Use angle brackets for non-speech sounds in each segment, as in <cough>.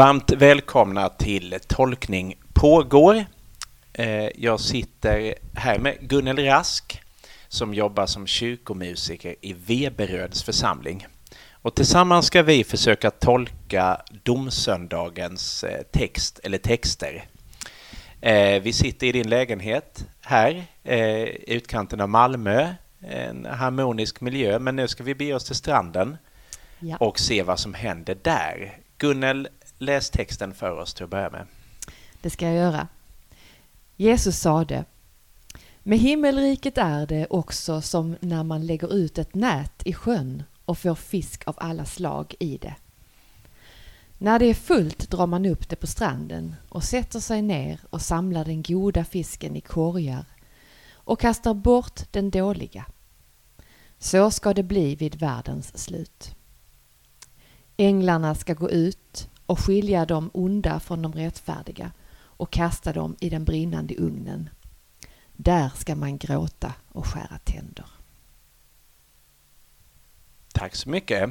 Varmt välkomna till Tolkning pågår. Eh, jag sitter här med Gunnel Rask som jobbar som kyrkomusiker i Veberöds församling. Och tillsammans ska vi försöka tolka domsöndagens eh, text eller texter. Eh, vi sitter i din lägenhet här i utkanten av Malmö. En harmonisk miljö, men nu ska vi bege oss till stranden ja. och se vad som händer där. Gunnel, läs texten för oss till att börja med. Det ska jag göra. Jesus sade Med himmelriket är det också som när man lägger ut ett nät i sjön och får fisk av alla slag i det. När det är fullt drar man upp det på stranden och sätter sig ner och samlar den goda fisken i korgar och kastar bort den dåliga. Så ska det bli vid världens slut. Änglarna ska gå ut och skilja de onda från de rättfärdiga och kasta dem i den brinnande ugnen. Där ska man gråta och skära tänder. Tack så mycket.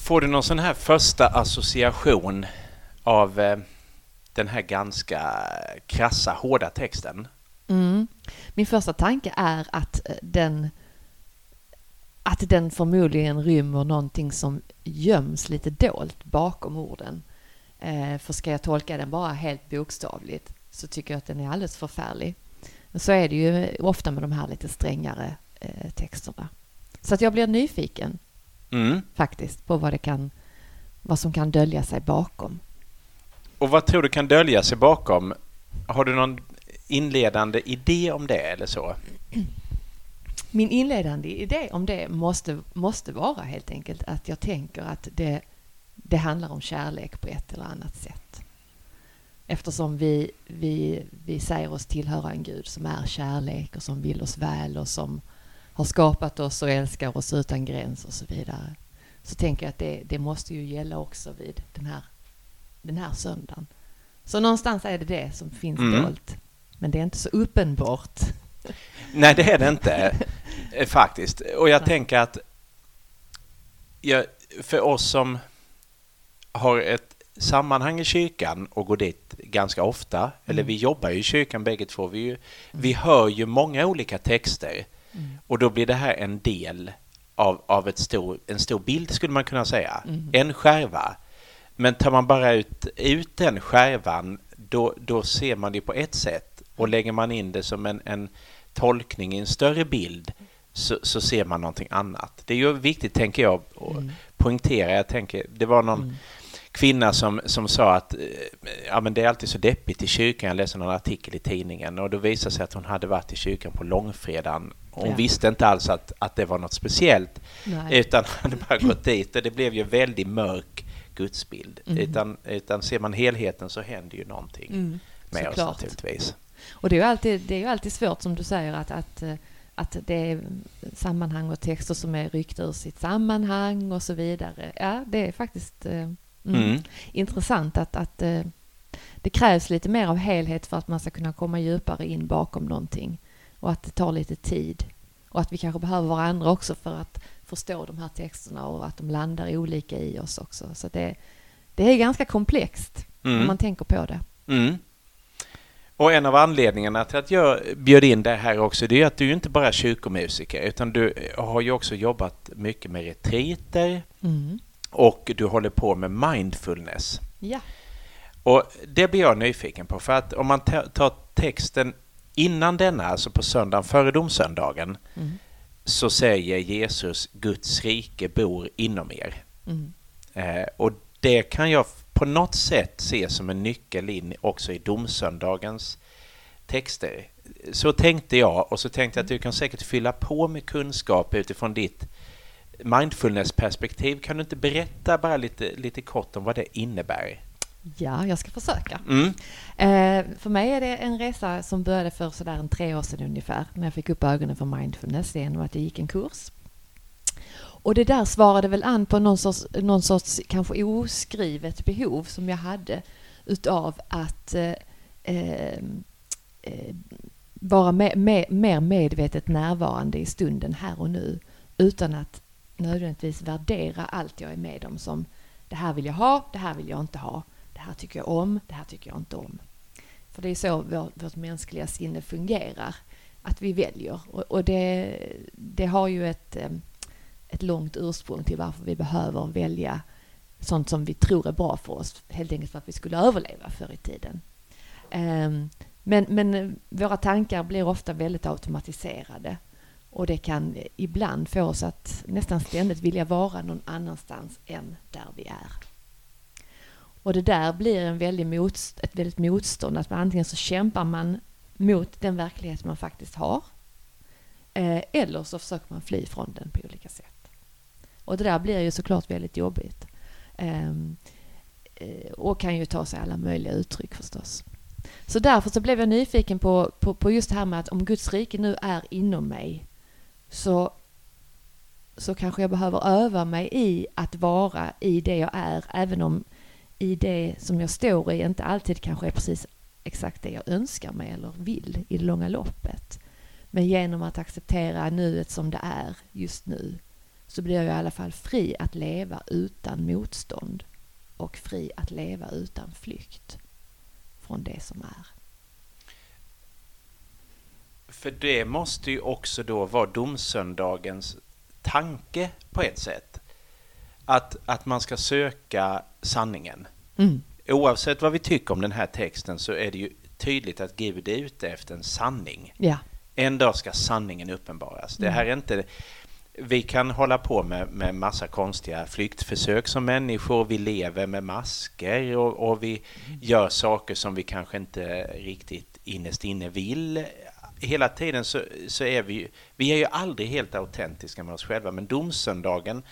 Får du någon sån här första association av eh, den här ganska krassa, hårda texten? Mm. Min första tanke är att eh, den att den förmodligen rymmer någonting som göms lite dolt bakom orden. Eh, för ska jag tolka den bara helt bokstavligt så tycker jag att den är alldeles förfärlig. Så är det ju ofta med de här lite strängare eh, texterna. Så att jag blir nyfiken mm. faktiskt på vad, det kan, vad som kan dölja sig bakom. Och vad tror du kan dölja sig bakom? Har du någon inledande idé om det eller så? Min inledande idé om det måste, måste vara helt enkelt att jag tänker att det, det handlar om kärlek på ett eller annat sätt. Eftersom vi, vi, vi säger oss tillhöra en Gud som är kärlek och som vill oss väl och som har skapat oss och älskar oss utan gräns och så vidare. Så tänker jag att det, det måste ju gälla också vid den här, den här söndagen. Så någonstans är det det som finns mm. dolt. Men det är inte så uppenbart. Nej, det är det inte faktiskt. Och jag tänker att jag, för oss som har ett sammanhang i kyrkan och går dit ganska ofta, mm. eller vi jobbar ju i kyrkan bägge två, vi, ju, vi hör ju många olika texter mm. och då blir det här en del av, av ett stor, en stor bild skulle man kunna säga, mm. en skärva. Men tar man bara ut, ut den skärvan, då, då ser man det på ett sätt och lägger man in det som en, en tolkning i en större bild så, så, ser man någonting annat. Det är ju viktigt, tänker jag, att mm. poängtera. Jag tänker, det var någon mm. kvinna som, som sa att eh, ja, men det är alltid så deppigt i kyrkan. Jag läste någon artikel i tidningen och då visade sig att hon hade varit i kyrkan på långfredagen. Hon ja. visste inte alls att, att det var något speciellt Nej. utan <laughs> hade bara gått dit och det blev ju väldigt mörk gudsbild. Mm. Utan, utan ser man helheten så händer ju någonting mm. med Såklart. oss naturligtvis. Och det är ju alltid, det är ju alltid svårt som du säger att, att, att det är sammanhang och texter som är ryckta ur sitt sammanhang och så vidare. Ja, det är faktiskt eh, mm, mm. intressant att, att eh, det krävs lite mer av helhet för att man ska kunna komma djupare in bakom någonting och att det tar lite tid och att vi kanske behöver varandra också för att förstå de här texterna och att de landar olika i oss också. Så det, det är ganska komplext mm. om man tänker på det. Mm. Och en av anledningarna till att jag bjöd in dig här också, det är att du är inte bara kyrkomusiker, utan du har ju också jobbat mycket med retriter mm. och du håller på med mindfulness. Ja. Och det blir jag nyfiken på, för att om man tar texten innan denna, alltså på söndagen före domsöndagen, mm. så säger Jesus Guds rike bor inom er. Mm. Eh, och det kan jag på något sätt ses som en nyckel in också i domsöndagens texter. Så tänkte jag och så tänkte jag att du kan säkert fylla på med kunskap utifrån ditt mindfulness-perspektiv. Kan du inte berätta bara lite, lite kort om vad det innebär? Ja, jag ska försöka. Mm. Eh, för mig är det en resa som började för sådär en tre år sedan ungefär, när jag fick upp ögonen för mindfulness genom att jag gick en kurs. Och det där svarade väl an på någon sorts, någon sorts kanske oskrivet behov som jag hade utav att eh, ehm, eh, vara med, med, mer medvetet närvarande i stunden här och nu utan att nödvändigtvis värdera allt jag är med om som det här vill jag ha, det här vill jag inte ha. Det här tycker jag om, det här tycker jag inte om. För det är så vårt, vårt mänskliga sinne fungerar, att vi väljer. Och, och det, det har ju ett, eh, ett långt ursprung till varför vi behöver välja sånt som vi tror är bra för oss, helt enkelt för att vi skulle överleva förr i tiden. Ehm, men, men eh, våra tankar blir ofta väldigt automatiserade och det kan ibland få oss att nästan ständigt vilja vara någon annanstans än där vi är. Och det där blir en väldigt motst ett väldigt motstånd, att man antingen så kämpar man mot den verklighet man faktiskt har, eh, eller så försöker man fly från den på olika sätt. Och det där blir ju såklart väldigt jobbigt. Ehm, eh, och kan ju ta sig alla möjliga uttryck förstås. Så därför så blev jag nyfiken på, på, på just det här med att om Guds rike nu är inom mig så, så kanske jag behöver öva mig i att vara i det jag är, även om i det som jag står i inte alltid kanske är precis exakt det jag önskar mig eller vill i det långa loppet. Men genom att acceptera nuet som det är just nu så blir jag i alla fall fri att leva utan motstånd och fri att leva utan flykt från det som är. För det måste ju också då vara domsöndagens tanke på ett sätt. Att, att man ska söka sanningen. Mm. Oavsett vad vi tycker om den här texten så är det ju tydligt att Gud är ute efter en sanning. Ja. En dag ska sanningen uppenbaras. Mm. Det här är inte vi kan hålla på med, med massa konstiga flyktförsök som människor. Vi lever med masker och, och vi gör saker som vi kanske inte riktigt innerst inne vill. Hela tiden så, så är vi vi är ju aldrig helt autentiska med oss själva, men domsöndagen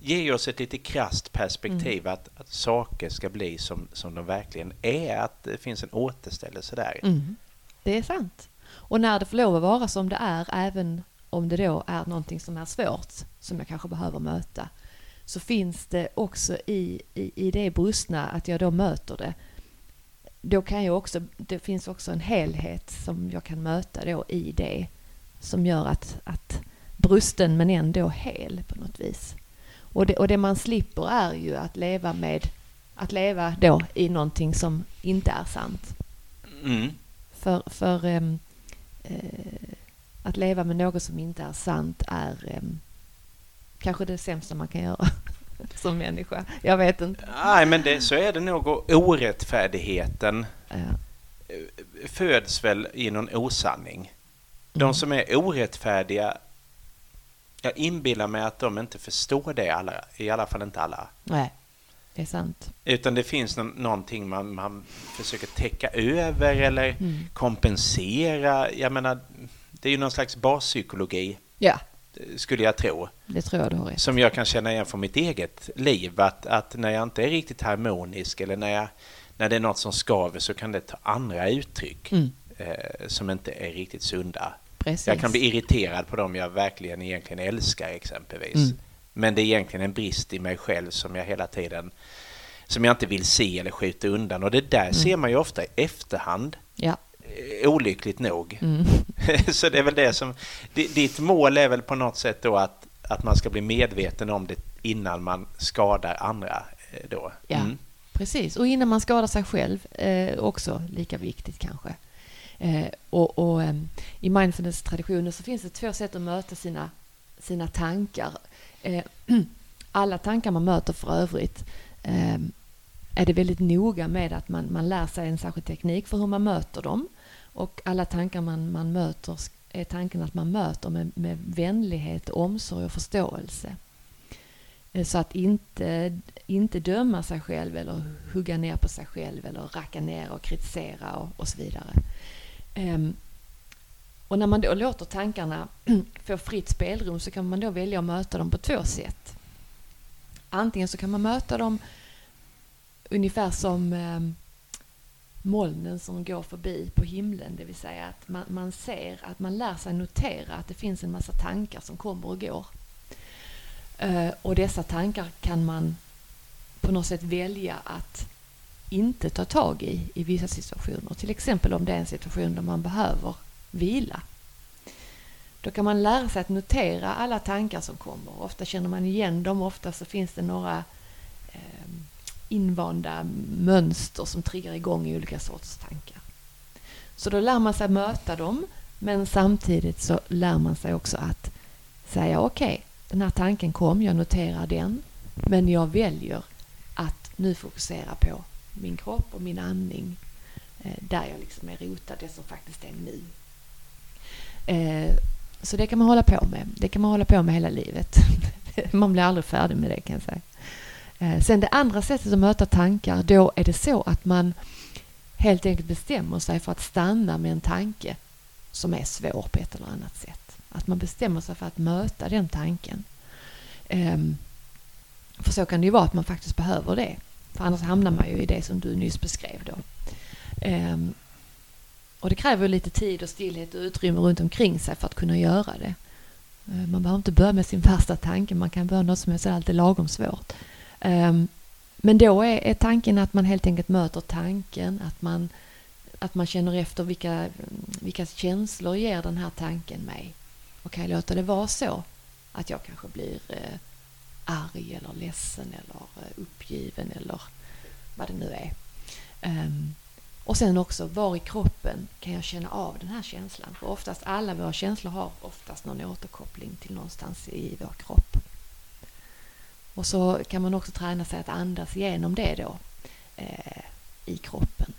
ger oss ett lite krast perspektiv mm. att, att saker ska bli som, som de verkligen är, att det finns en återställelse där. Mm. Det är sant. Och när det får lov att vara som det är, även om det då är någonting som är svårt, som jag kanske behöver möta, så finns det också i, i, i det brustna, att jag då möter det, då kan jag också, det finns också en helhet som jag kan möta då i det, som gör att, att brusten men ändå hel på något vis. Och det, och det man slipper är ju att leva med, att leva då i någonting som inte är sant. Mm. För, för um, eh, att leva med något som inte är sant är um, kanske det sämsta man kan göra <laughs> som människa. Jag vet inte. Nej, men det, så är det nog. Orättfärdigheten ja. Eh, föds väl i någon osanning. De mm. som är orättfärdiga, jag inbillar mig att de inte förstår det, alla, i alla fall inte alla. Nej, det är sant. Utan det finns någon, någonting man, man försöker täcka över eller mm. kompensera. Jag menar, det är ju någon slags baspsykologi. Ja. Skulle jag tro. Det tror jag du har rätt. Som jag kan känna igen från mitt eget liv. Att, att när jag inte är riktigt harmonisk eller när, jag, när det är något som skaver så kan det ta andra uttryck mm. eh, som inte är riktigt sunda. Precis. Jag kan bli irriterad på dem jag verkligen egentligen älskar exempelvis. Mm. Men det är egentligen en brist i mig själv som jag hela tiden som jag inte vill se eller skjuta undan. Och det där mm. ser man ju ofta i efterhand. Ja. Eh, olyckligt nog. Mm. <laughs> så det är väl det som... Ditt mål är väl på något sätt då att, att man ska bli medveten om det innan man skadar andra eh, då? Ja, mm. precis. Och innan man skadar sig själv, eh, också lika viktigt kanske. Eh, och, och eh, I mindfulness-traditionen så finns det två sätt att möta sina, sina tankar. Eh, <clears throat> alla tankar man möter för övrigt är det väldigt noga med att man, man lär sig en särskild teknik för hur man möter dem. Och alla tankar man, man möter är tanken att man möter med, med vänlighet, omsorg och förståelse. Eh, så att inte, inte döma sig själv eller hugga ner på sig själv eller racka ner och kritisera och, och så vidare. Um, och när man då låter tankarna <clears throat> få fritt spelrum så kan man då välja att möta dem på två sätt. Antingen så kan man möta dem ungefär som um, molnen som går förbi på himlen, det vill säga att man, man ser, att man lär sig notera att det finns en massa tankar som kommer och går. Uh, och dessa tankar kan man på något sätt välja att inte ta tag i i vissa situationer. Till exempel om det är en situation där man behöver vila. Då kan man lära sig att notera alla tankar som kommer. Ofta känner man igen dem, ofta så finns det några eh, invanda mönster som triggar igång i olika sorts tankar. Så då lär man sig möta dem men samtidigt så lär man sig också att säga okej, okay, den här tanken kom, jag noterar den men jag väljer att nu fokusera på min kropp och min andning eh, där jag liksom är rotad, det som faktiskt är nu. Eh, så det kan man hålla på med. Det kan man hålla på med hela livet. <laughs> man blir aldrig färdig med det kan jag säga. Eh, sen det andra sättet att möta tankar, då är det så att man helt enkelt bestämmer sig för att stanna med en tanke som är svår på ett eller annat sätt. Att man bestämmer sig för att möta den tanken. Ehm, för så kan det ju vara att man faktiskt behöver det. För annars hamnar man ju i det som du nyss beskrev då. Ehm, och det kräver lite tid och stillhet och utrymme runt omkring sig för att kunna göra det. Eh, man behöver inte börja med sin värsta tanke, man kan börja med något som är så alltid lagom svårt. Ehm, men då är, är tanken att man helt enkelt möter tanken, att man, att man känner efter vilka, vilka känslor ger den här tanken mig. Och kan jag låta det vara så att jag kanske blir eh, arg eller ledsen eller eh, uppgiven eller vad det nu är. Ehm, och sen också, var i kroppen kan jag känna av den här känslan? För oftast alla våra känslor har oftast någon återkoppling till någonstans i vår kropp. Och så kan man också träna sig att andas igenom det då eh, i kroppen.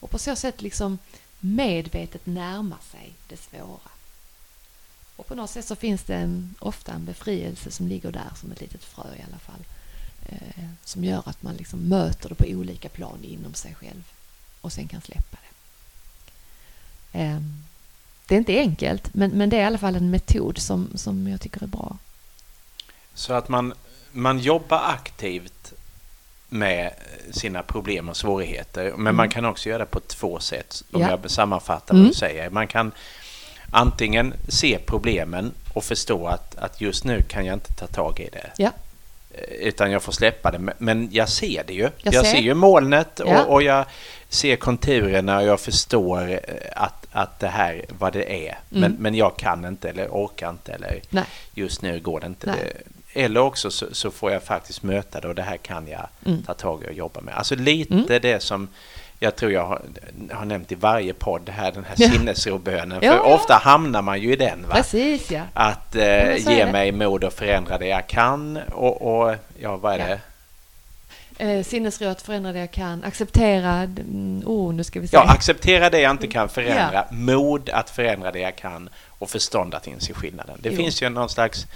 Och på så sätt liksom medvetet närma sig det svåra. Och på något sätt så finns det en, ofta en befrielse som ligger där som ett litet frö i alla fall. Eh, som gör att man liksom möter det på olika plan inom sig själv och sen kan släppa det. Eh, det är inte enkelt men, men det är i alla fall en metod som, som jag tycker är bra. Så att man man jobbar aktivt med sina problem och svårigheter. Men mm. man kan också göra det på två sätt, om ja. jag sammanfattar vad mm. du säger. Man kan antingen se problemen och förstå att, att just nu kan jag inte ta tag i det. Ja. Eh, utan jag får släppa det. Men jag ser det ju. Jag, jag ser. ser. ju molnet och, ja. och, jag ser konturerna och jag förstår eh, att, att det här vad det är. Mm. Men, men jag kan inte eller orkar inte eller Nej. just nu går det inte. Nej. Eller också så, så, får jag faktiskt möta det och det här kan jag mm. ta tag i och jobba med. Alltså lite mm. det som jag tror jag har, har, nämnt i varje podd här, den här ja. sinnesrobönen. För ja, ofta hamnar man ju i den. Va? Precis, ja. Att eh, ge mig mod att förändra det jag kan och, och ja, vad är det? Eh, sinnesro att förändra det jag kan. Acceptera, mm, oh, nu ska vi se. Ja, acceptera det jag inte kan förändra. Mod att förändra det jag kan och förstånd att inse skillnaden. Det jo. finns ju någon slags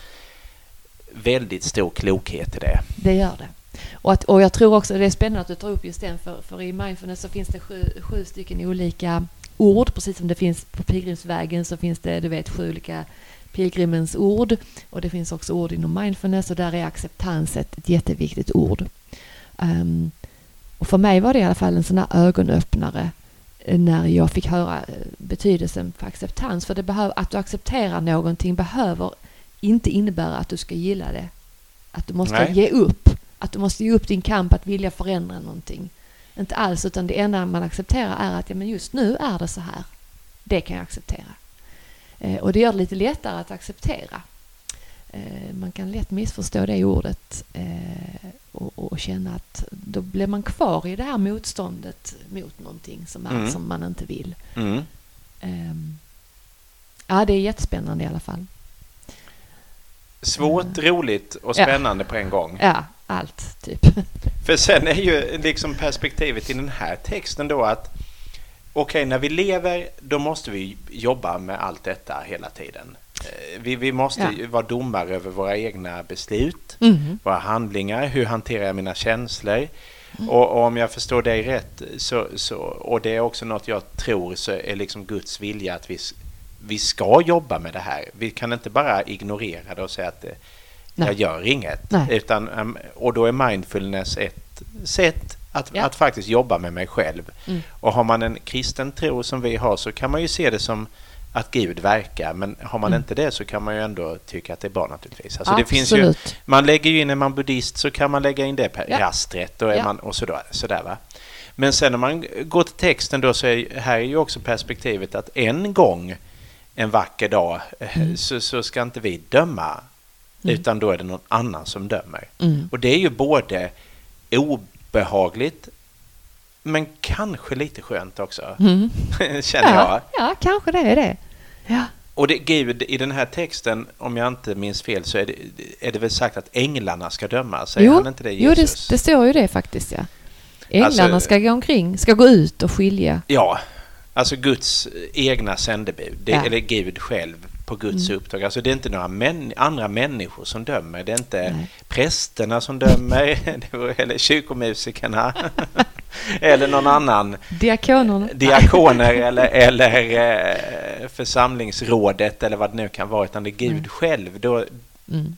väldigt stor klokhet i det. Det gör det. Och, att, och jag tror också det är spännande att du tar upp just den, för, för i mindfulness så finns det sju, sju stycken olika ord, precis som det finns på pilgrimsvägen så finns det, du vet, sju olika pilgrimens ord och det finns också ord inom mindfulness och där är acceptans ett, ett jätteviktigt ord. Um, och för mig var det i alla fall en sån här ögonöppnare eh, när jag fick höra eh, betydelsen för acceptans. För det behöv, att du accepterar någonting behöver inte innebära att du ska gilla det. Att du måste Nej. ge upp. Att du måste ge upp din kamp att vilja förändra någonting. Inte alls, utan det enda man accepterar är att ja, men just nu är det så här. Det kan jag acceptera. Eh, och det gör det lite lättare att acceptera. Eh, man kan lätt missförstå det ordet eh, och, och, känna att då blir man kvar i det här motståndet mot någonting som, är, mm. som man inte vill. Mm. Ehm, ja, det är jättespännande i alla fall. Svårt, roligt och spännande ja. på en gång. Ja, allt typ. <laughs> För sen är ju liksom perspektivet i den här texten då att okej, okay, när vi lever då måste vi jobba med allt detta hela tiden. Eh, vi, vi måste ja. vara domare över våra egna beslut, mm. våra handlingar, hur hanterar jag mina känslor? Mm. Och, och, om jag förstår dig rätt, så, så, och det är också något jag tror, så är liksom Guds vilja att vi vi ska jobba med det här. Vi kan inte bara ignorera det och säga att Nej. jag gör inget. Utan, um, och då är mindfulness ett sätt att, ja. att faktiskt jobba med mig själv. Mm. Och har man en kristen tro som vi har så kan man ju se det som att Gud verkar, men har man mm. inte det så kan man ju ändå tycka att det är bra naturligtvis. Alltså det finns ju, man lägger ju in, är man buddhist så kan man lägga in det på ja. rastret och, är ja. man, och sådär, sådär va. Men sen när man går till texten då så är här är ju också perspektivet att en gång en vacker dag eh, mm. så, så, ska inte vi döma mm. utan då är det någon annan som dömer. Mm. Och det är ju både obehagligt, men kanske lite skönt också, Mm. <laughs> känner jag. Ja, ja, kanske det är det. Ja. Och det, Gud, i den här texten, om jag inte minns fel, så är det, är det väl sagt att änglarna ska döma? Säger han inte det, jo Jesus? det, det står ju det faktiskt, ja. Änglarna Alltså- ska gå omkring, ska gå ut och skilja. Ja, alltså Guds egna sändebud, det, Ja. eller Gud själv på Guds Mm. uppdrag. Alltså det är inte några män, andra människor som dömer, det är inte Nej. prästerna som dömer, <laughs> eller kyrkomusikerna, <laughs> eller någon annan, Diakonerna. diakoner eller, eller eh, församlingsrådet eller vad det nu kan vara, utan det är Gud Mm. själv. Då, Mm.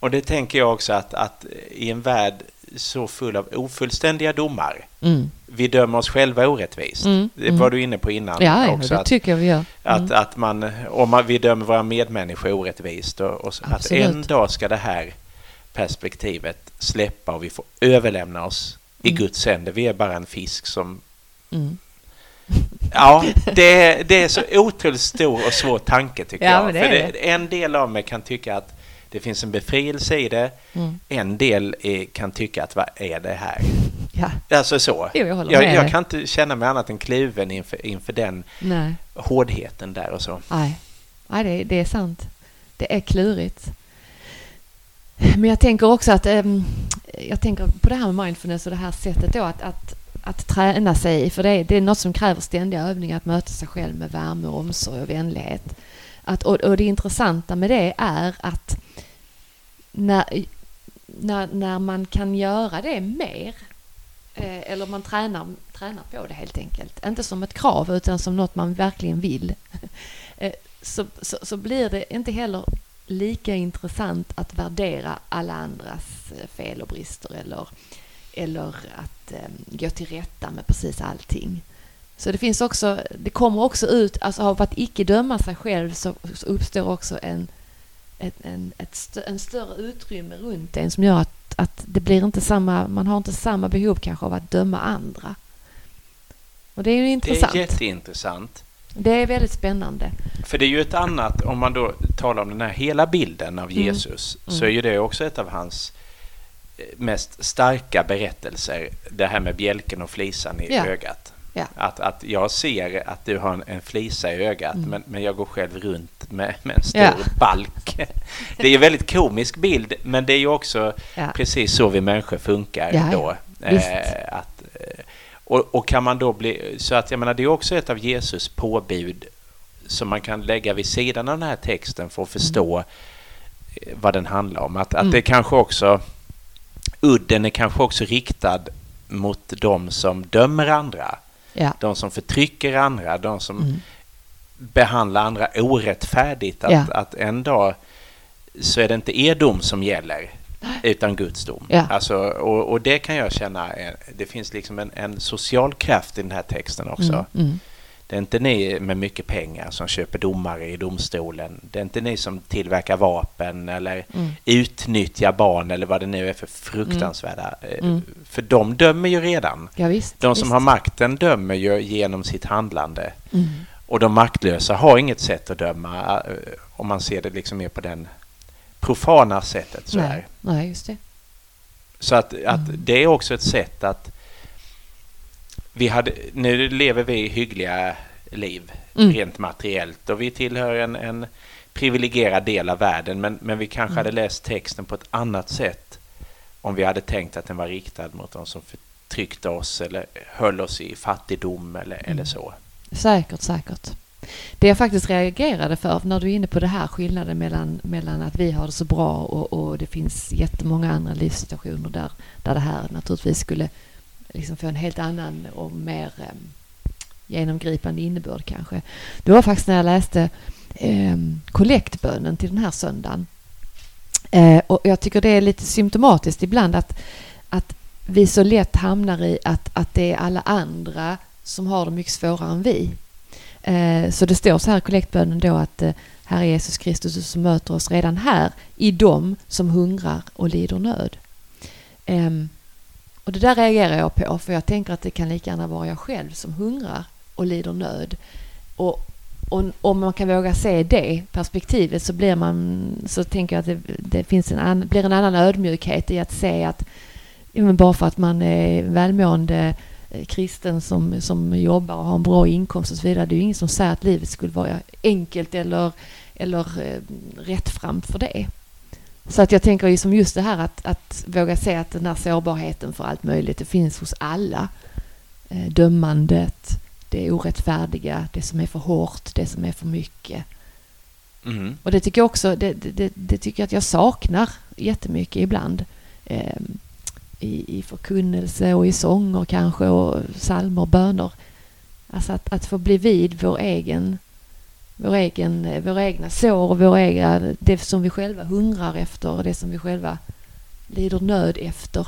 och det tänker jag också att, att i en värld så full av ofullständiga domar, Mm. Vi dömer oss själva orättvist. Mm, Det mm. var du inne på innan Ja, också. det Att, tycker jag vi gör. att, Mm. att man, om man, vi dömer våra medmänniskor orättvist och, och att en dag ska det här perspektivet släppa och vi får överlämna oss i Mm. Guds händer. Vi är bara en fisk som... Mm. Ja, det, det är så otroligt stor och svår tanke tycker Ja, jag. För det, en del av mig kan tycka att det finns en befrielse i det. Mm. En del är, kan tycka att vad är det här? Ja, Alltså så. Jo, jag jag, jag kan inte känna mig annat än kluven inför, inför den nej. hårdheten där och så. Nej, Nej det, det är sant. Det är klurigt. Men jag tänker också att ehm, jag tänker på det här med mindfulness och det här sättet då att, att, att träna sig för det är, det är något som kräver ständiga övningar, att möta sig själv med värme, och omsorg och vänlighet. Att, och, och det intressanta med det är att när, när, när man kan göra det mer, eh, eller man tränar, tränar på det helt enkelt, inte som ett krav utan som något man verkligen vill, <laughs> eh, så, så, så blir det inte heller lika intressant att värdera alla andras eh, fel och brister eller, eller att eh, gå till rätta med precis allting. Så det finns också, det kommer också ut, alltså av att icke döma sig själv så, så uppstår också en, ett, en, ett stö, en större utrymme runt en som gör att, att det blir inte samma, man har inte samma behov kanske av att döma andra. Och det är ju Det intressant. är jätteintressant. Det är väldigt spännande. För det är ju ett annat, om man då talar om den här hela bilden av Mm. Jesus, så Mm. är ju det också ett av hans eh, mest starka berättelser, det här med bjälken och flisan i Ja. ögat. Ja. Att, att jag ser att du har en, en flisa i ögat, Mm. men, men jag går själv runt med, med en stor Ja. balk. Det är en väldigt komisk bild, men det är ju också Ja. precis så vi människor funkar då. Eh, att, eh, och, och kan man då bli... Så att jag menar, det är också ett av Jesus påbud som man kan lägga vid sidan av den här texten för att förstå eh, vad den handlar om. Att, att Mm. det kanske också... Udden är kanske också riktad mot de som dömer andra. Ja. De som förtrycker andra, de som Mm. behandlar andra orättfärdigt. Att, Ja. att en dag så är det inte er dom som gäller, utan Guds dom. Ja. Alltså, och, och det kan jag känna, det finns liksom en, en social kraft i den här texten också. Mm. Mm. Det är inte ni med mycket pengar som köper domare i domstolen. Det är inte ni som tillverkar vapen eller Mm. utnyttjar barn eller vad det nu är för fruktansvärda. eh, Mm. För de dömer ju redan. Ja, visst, De som visst. har makten dömer ju genom sitt handlande. Mm. Och de maktlösa har inget sätt att döma eh, om man ser det liksom mer på den profana sättet. Så, Nej. här. Nej, just det. så att, att Mm. det är också ett sätt att vi hade, nu lever vi hyggliga liv Mm. rent materiellt och vi tillhör en, en privilegierad del av världen men, men vi kanske Mm. hade läst texten på ett annat sätt om vi hade tänkt att den var riktad mot de som förtryckte oss eller höll oss i fattigdom eller, Mm. eller så. Säkert, säkert. Det jag faktiskt reagerade för när du är inne på det här skillnaden mellan, mellan att vi har det så bra och, och det finns jättemånga andra livssituationer där, där det här naturligtvis skulle liksom få en helt annan och mer eh, genomgripande innebörd kanske. Det var faktiskt när jag läste eh, kollektbönen till den här söndagen. Eh, och jag tycker det är lite symptomatiskt ibland att, att vi så lätt hamnar i att, att det är alla andra som har det mycket svårare än vi. Eh, så det står så här i kollektbönen då att eh, Herre Jesus Kristus som möter oss redan här i dem som hungrar och lider nöd. Ehm, och det där reagerar jag på för jag tänker att det kan lika gärna vara jag själv som hungrar och lider nöd. Och och om man kan våga se det perspektivet så blir man så tänker jag att det, det finns en an, blir en annan ödmjukhet i att se att men bara för att man är välmående eh, kristen som, som jobbar och har en bra inkomst och så vidare. Det är ju ingen som säger att livet skulle vara enkelt eller, eller eh, rättframt för det. Så att jag tänker liksom just det här att, att våga se att den här sårbarheten för allt möjligt, det finns hos alla. Eh, dömandet, det orättfärdiga, det som är för hårt, det som är för mycket. Mm. Och det tycker jag också, det, det, det tycker jag att jag saknar jättemycket ibland. Eh, i, I förkunnelse och i sånger kanske och psalmer och böner. Alltså att, att få bli vid vår egen, vår egen, våra egna sår och våra egna, det som vi själva hungrar efter och det som vi själva lider nöd efter.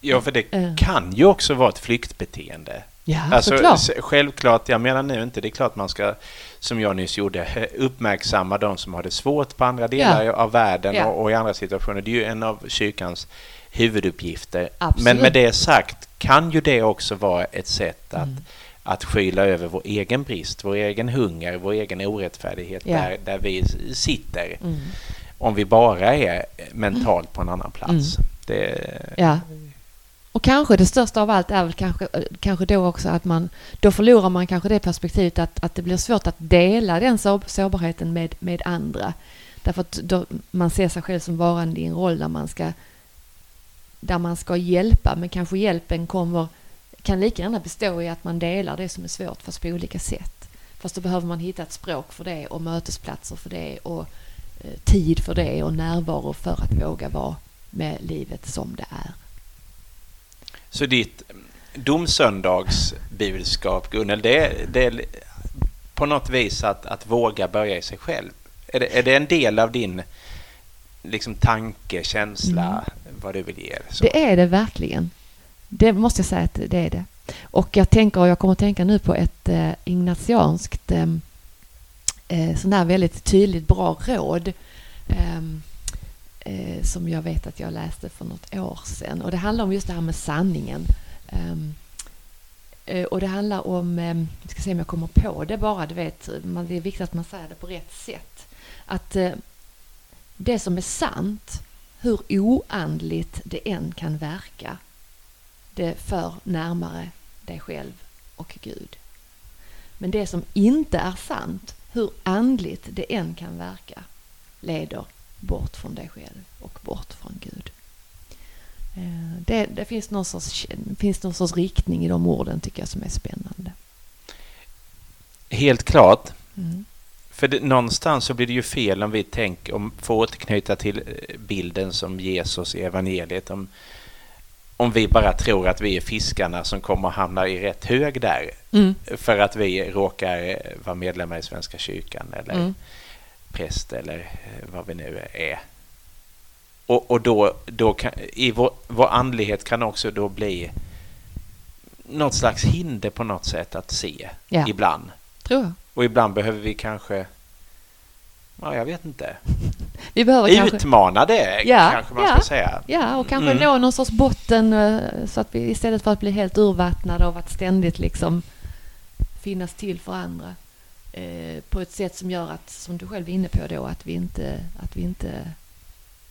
Ja, för det Eh. kan ju också vara ett flyktbeteende. Ja, Alltså, såklart. självklart, jag menar nu inte, det är klart man ska, som jag nyss gjorde, uppmärksamma de som har det svårt på andra delar av världen Ja. och, och i andra situationer. Det är ju en av kyrkans huvuduppgifter. Absolut. Men med det sagt kan ju det också vara ett sätt att, Mm. Att skyla över vår egen brist, vår egen hunger, vår egen orättfärdighet Ja. där, där vi sitter. Mm. Om vi bara är mentalt på en annan plats. Mm. Det, Ja. Och kanske det största av allt är väl kanske, kanske då också att man, då förlorar man kanske det perspektivet att, att det blir svårt att dela den sår, sårbarheten med, med andra. Därför att då man ser sig själv som varande i en roll där man ska, där man ska hjälpa, men kanske hjälpen kommer, kan lika gärna bestå i att man delar det som är svårt fast på olika sätt. Fast då behöver man hitta ett språk för det och mötesplatser för det och eh, tid för det och närvaro för att våga vara med livet som det är. Så ditt domsöndagsbudskap, Gunnel, det är, det är på något vis att, att våga börja i sig själv. Är det, är det en del av din liksom, tanke, känsla, vad du vill ge? Så? Mm. Det är det verkligen. Det måste jag säga att det är det. Och jag tänker, och jag kommer att tänka nu på ett eh, ignatianskt eh, eh sån där väldigt tydligt bra råd ehm, eh, som jag vet att jag läste för något år sedan. Och det handlar om just det här med sanningen. Ehm, eh, och det handlar om, eh, jag ska se om jag kommer på det bara, du vet, man, det är viktigt att man säger det på rätt sätt. Att eh, det som är sant, hur oandligt det än kan verka, det för närmare dig själv och Gud. Men det som inte är sant, hur andligt det än kan verka, leder bort från dig själv och bort från Gud. Eh, Det, det finns, någon sorts, finns någon sorts riktning i de orden tycker jag som är spännande. Helt klart. Mm. För det, någonstans så blir det ju fel om vi tänker, om får återknyta till eh, bilden som Jesus i evangeliet, om, om vi bara tror att vi är fiskarna som kommer att hamna i rätt hög där Mm. för att vi råkar eh, vara medlemmar i Svenska kyrkan eller Mm. präst eller eh, vad vi nu är. Och, och då, då kan, i vår, vår andlighet kan också då bli något slags hinder på något sätt att se Ja. ibland. Tror jag. Och ibland behöver vi kanske, ja jag vet inte, Vi behöver kanske... utmana det Ja, kanske man ja. ska säga. Ja, och kanske Mm. nå någon sorts botten eh, så att vi istället för att bli helt urvattnade av att ständigt liksom finnas till för andra eh, på ett sätt som gör att, som du själv är inne på då, att vi inte, att vi inte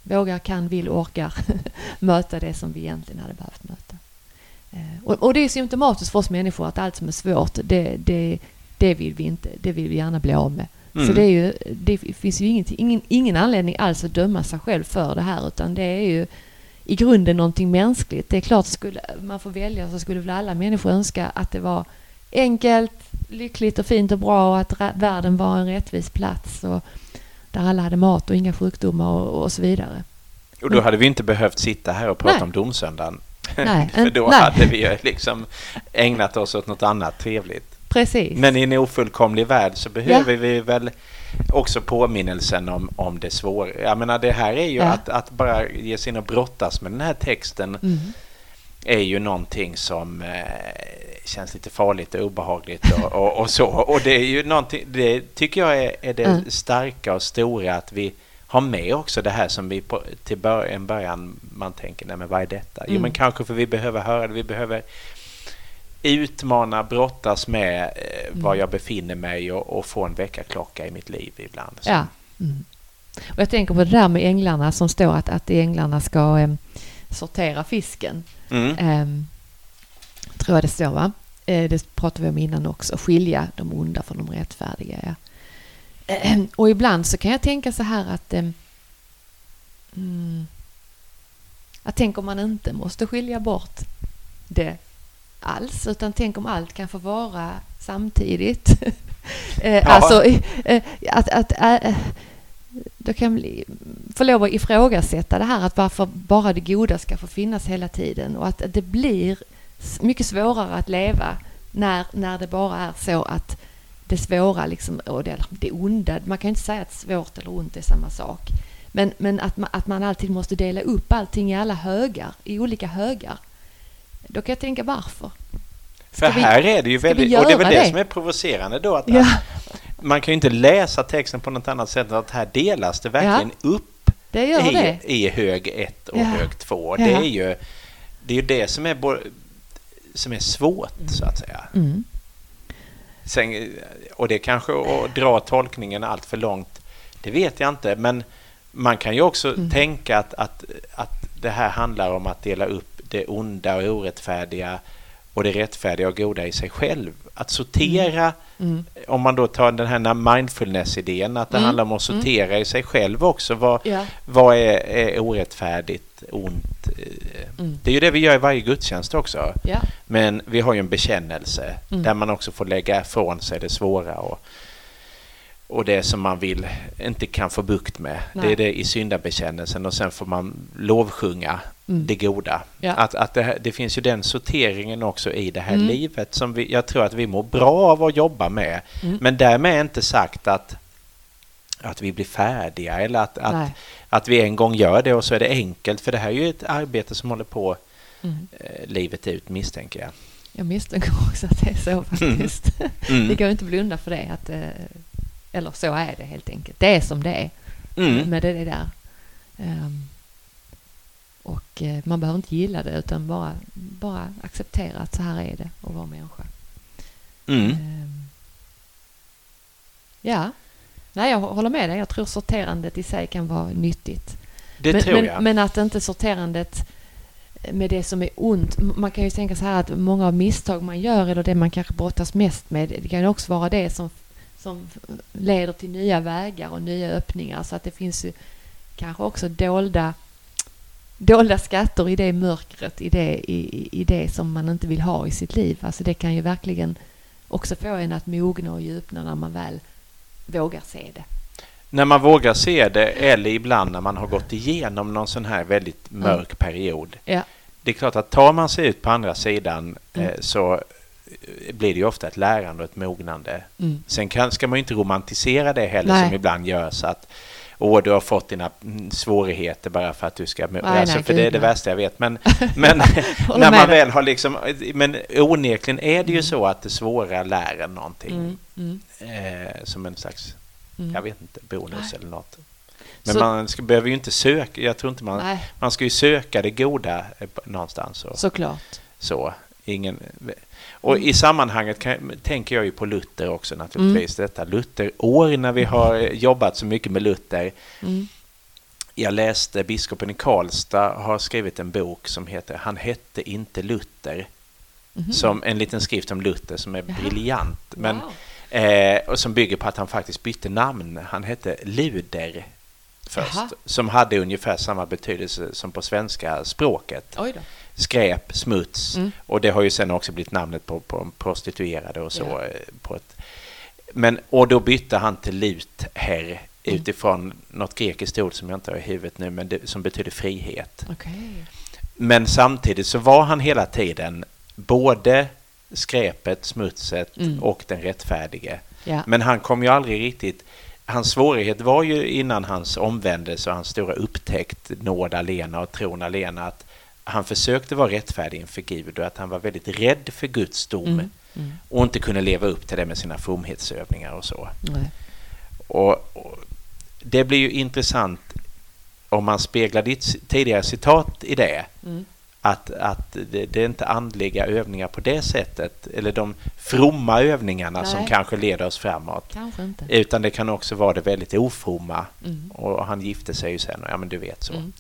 vågar, kan, vill, orkar <laughs> möta det som vi egentligen hade behövt möta. Eh, och, och det är symptomatiskt för oss människor att allt som är svårt, det, det, det vill vi inte, det vill vi gärna bli av med. Så Mm. det, är ju, det finns ju ingenting, ingen, ingen anledning alls att döma sig själv för det här utan det är ju i grunden någonting mänskligt. Det är klart, skulle man får välja så skulle väl alla människor önska att det var enkelt, lyckligt och fint och bra och att världen var en rättvis plats och där alla hade mat och inga sjukdomar och, och så vidare. Och då hade vi inte behövt sitta här och prata Nej. om domsöndagen. Nej, <laughs> För då nej. hade vi liksom ägnat oss åt något annat trevligt. Precis. Men i en ofullkomlig värld så behöver vi väl också påminnelsen om, om det svåra. Jag menar det här är ju Ja. att, att bara ge sig in och brottas med den här texten Mm. är ju någonting som eh, känns lite farligt och obehagligt och, och, och så. Och det är ju någonting, det tycker jag är, är det Mm. starka och stora att vi har med också det här som vi på, till en början man tänker, nej men vad är detta? Jo Mm. men kanske för vi behöver höra det, vi behöver utmana, brottas med eh, var Mm. jag befinner mig och, och få en väckarklocka i mitt liv ibland. Så- Ja. Mm. Och jag tänker på det där med änglarna som står att, att änglarna ska, eh, sortera fisken. Mm. Ehm, tror jag det står va? Eh, det pratade vi om innan också. Skilja de onda från de rättfärdiga. Ja. Ehm, och ibland så kan jag tänka så här att ehm, mm, att tänk om man inte måste skilja bort det alls, utan tänk om allt kan få vara samtidigt. <laughs> eh. Alltså eh, att, att eh, då kan bli, få lov att ifrågasätta det här att varför bara det goda ska få finnas hela tiden och att det blir mycket svårare att leva när, när det bara är så att det svåra liksom, och det, det onda, man kan inte säga att svårt eller ont är samma sak. Men, men att, man, att man alltid måste dela upp allting i alla högar, i olika högar. Då kan jag tänka varför? För vi- här är det ju väldigt, och det är väl det det? som är provocerande då, att Ja, man kan ju inte läsa texten på något annat sätt än att här delas det verkligen upp det gör i, det. i hög 1 och Ja. hög 2. Ja. Det är ju det, är ju det som, är som är svårt, så att säga. Mm. Sen, och det kanske att dra tolkningen allt för långt, det vet jag inte. Men man kan ju också Mm. tänka att, att, att det här handlar om att dela upp det onda och orättfärdiga och det rättfärdiga och goda i sig själv. Att sortera, Mm. om man då tar den här mindfulness-idén, att det Mm. handlar om att sortera i sig själv också. Vad, Ja. vad är, är orättfärdigt, ont? Mm. Det är ju det vi gör i varje gudstjänst också. Ja. Men vi har ju en bekännelse Mm. där man också får lägga ifrån sig det svåra och, och det som man vill inte kan få bukt med. Det Nej. är det i syndabekännelsen och sen får man lovsjunga Mm. det goda. Ja. Att, att det, det finns ju den sorteringen också i det här Mm. livet som vi, jag tror att vi mår bra av att jobba med. Mm. Men därmed är inte sagt att, att vi blir färdiga eller att, att, att vi en gång gör det och så är det enkelt. För det här är ju ett arbete som håller på Mm. eh, livet ut misstänker jag. Jag misstänker också att det är så faktiskt. Mm. Det går inte att blunda för det. Att, eh, eller så är det helt enkelt. Det är som det är. Mm. Men det är det där. Ehm, och eh, man behöver inte gilla det utan bara, bara acceptera att så här är det att vara människa. Mm. Ehm, ja, nej jag håller med dig. Jag tror sorterandet i sig kan vara nyttigt. Det men, tror men, jag. men att inte sorterandet med det som är ont. Man kan ju tänka så här att många av misstag man gör eller det man kanske brottas mest med, det kan ju också vara det som, som leder till nya vägar och nya öppningar. Så att det finns ju kanske också dolda, dolda skatter i det mörkret, i det, i, i det som man inte vill ha i sitt liv. Alltså det kan ju verkligen också få en att mogna och djupna när man väl vågar se det. När man vågar se det eller ibland när man har gått igenom någon sån här väldigt Mm. mörk period. Ja. Det är klart att tar man sig ut på andra sidan Mm. eh, så eh, blir det ju ofta ett lärande och ett mognande. Mm. Sen kan, ska man ju inte romantisera det heller Nej. som ibland görs att Åh, du har fått dina mm, svårigheter bara för att du ska... Nej, alltså, nej, för det är det nej. värsta jag vet. Men, <laughs> men <laughs> när man väl har liksom... Men onekligen är det ju Mm. så att det svåra lär en någonting. Mm. Mm. Eh, som en slags, Mm. jag vet inte, bonus eller något. Men Så- man ska, behöver ju inte söka, jag tror inte man... Nej, Man ska ju söka det goda eh, någonstans. Och, såklart. så. Ingen, och Mm. i sammanhanget kan, tänker jag ju på Luther också naturligtvis. Detta Lutherår när vi har jobbat så mycket med Luther. Mm. Jag läste biskopen i Karlstad har skrivit en bok som heter Han hette inte Luther. Mhm. Som en liten skrift om Luther som är briljant. Men, Wow. eh, och som bygger på att han faktiskt bytte namn. Han hette Luder först. Jaha. Som hade ungefär samma betydelse som på svenska språket. Skräp, smuts. Mm. Och det har ju sen också blivit namnet på, på prostituerade och så. Eh, På ett, men, och då bytte han till Luther Mm. utifrån något grekiskt ord som jag inte har i huvudet nu, men det, som betyder frihet. Okej. Men samtidigt så var han hela tiden både skräpet, smutset Mm. och den rättfärdige. Ja. Men han kom ju aldrig riktigt... Hans svårighet var ju innan hans omvändelse och hans stora upptäckt, nåd alena och tron alena, att han försökte vara rättfärdig inför Gud och att han var väldigt rädd för Guds dom Mm. Mm. och inte kunde leva upp till det med sina fromhetsövningar och så. Och, och det blir ju intressant om man speglar ditt tidigare citat i det, Mm. att, att det, det är inte andliga övningar på det sättet, eller de fromma övningarna som Nej. kanske leder oss framåt. Utan det kan också vara det väldigt ofromma. Mm. Och han gifte sig ju sen och ja men du vet så. Mm.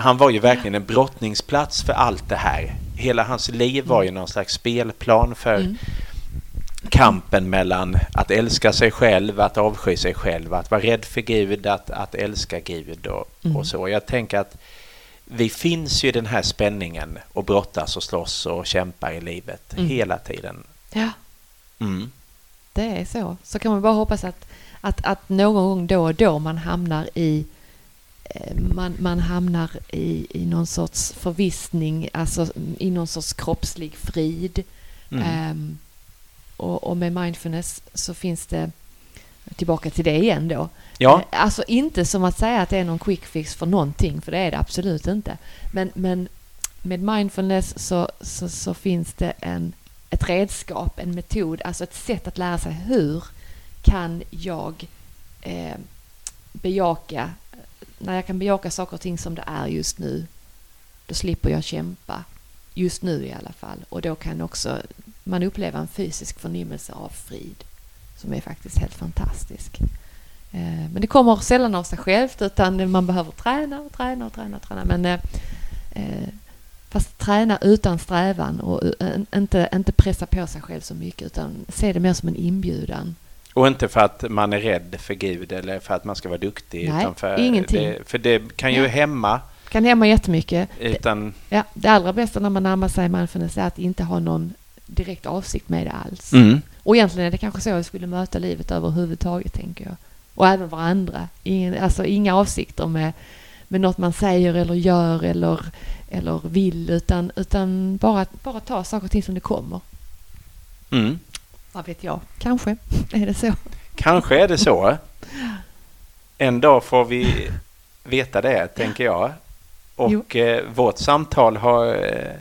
Han var ju verkligen en brottningsplats för allt det här. Hela hans liv var ju någon slags spelplan för Mm. kampen mellan att älska sig själv, att avsky sig själv, att vara rädd för Gud, att, att älska Gud och, Mm. och så. Jag tänker att vi finns ju i den här spänningen och brottas och slåss och kämpar i livet Mm. hela tiden. Ja, Mm. det är så. Så kan man bara hoppas att, att, att någon gång då och då man hamnar i man, man hamnar i, i någon sorts förvissning, alltså i någon sorts kroppslig frid. Mm. Ehm, och, och med mindfulness så finns det, tillbaka till det igen då, Ja, Eh, Alltså inte som att säga att det är någon quick fix för någonting, för det är det absolut inte. Men, men med mindfulness så, så, så finns det en, ett redskap, en metod, alltså ett sätt att lära sig hur kan jag eh, bejaka, när jag kan bejaka saker och ting som det är just nu, då slipper jag kämpa. Just nu i alla fall. Och då kan också man uppleva en fysisk förnimmelse av frid som är faktiskt helt fantastisk. Eh, men det kommer sällan av sig självt utan man behöver träna och träna och träna och träna. Men eh, eh, fast träna utan strävan och inte, inte pressa på sig själv så mycket utan se det mer som en inbjudan och inte för att man är rädd för Gud eller för att man ska vara duktig. Nej, utan för ingenting. Det, för det kan ju Ja. hämma. Kan hämma jättemycket. Utan, Ja, det allra bästa när man närmar sig mindfulness är att inte ha någon direkt avsikt med det alls. mm. Och egentligen är det kanske så jag skulle möta livet överhuvudtaget, tänker jag. Och även varandra. Ingen, alltså inga avsikter med, med något man säger eller gör eller, eller vill, utan, utan bara, bara ta saker och ting som det kommer. Mm. Vad vet jag? Kanske är det så. Kanske är det så. En dag får vi veta det, tänker jag. Och eh, vårt samtal har eh,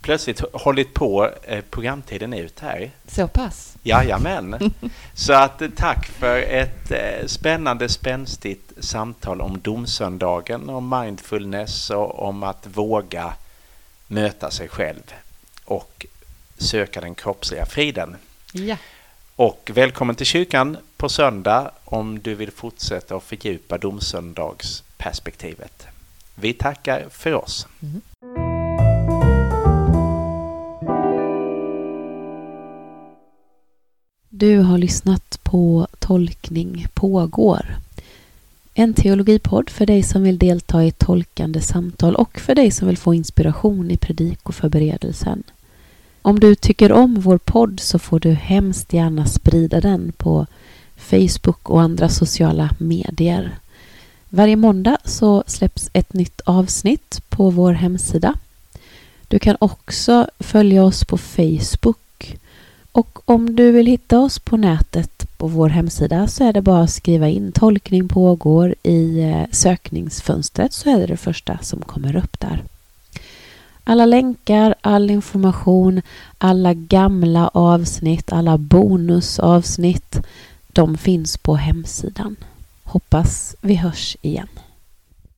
plötsligt hållit på eh, programtiden ut här. Så pass. Jajamän. Så att eh, tack för ett spännande, spänstigt samtal om domsöndagen, om mindfulness och om att våga möta sig själv och söka den kroppsliga friden. Ja. Och välkommen till kyrkan på söndag om du vill fortsätta och fördjupa domsöndagsperspektivet. Vi tackar för oss. Mm. Du har lyssnat på Tolkning pågår. En teologipodd för dig som vill delta i tolkande samtal och för dig som vill få inspiration i predikoförberedelsen. Om du tycker om vår podd så får du hemskt gärna sprida den på Facebook och andra sociala medier. Varje måndag så släpps ett nytt avsnitt på vår hemsida. Du kan också följa oss på Facebook och om du vill hitta oss på nätet på vår hemsida så är det bara att skriva in tolkning pågår i eh, sökningsfönstret så är det det första som kommer upp där. Alla länkar, all information, alla gamla avsnitt, alla bonusavsnitt, de finns på hemsidan. Hoppas vi hörs igen.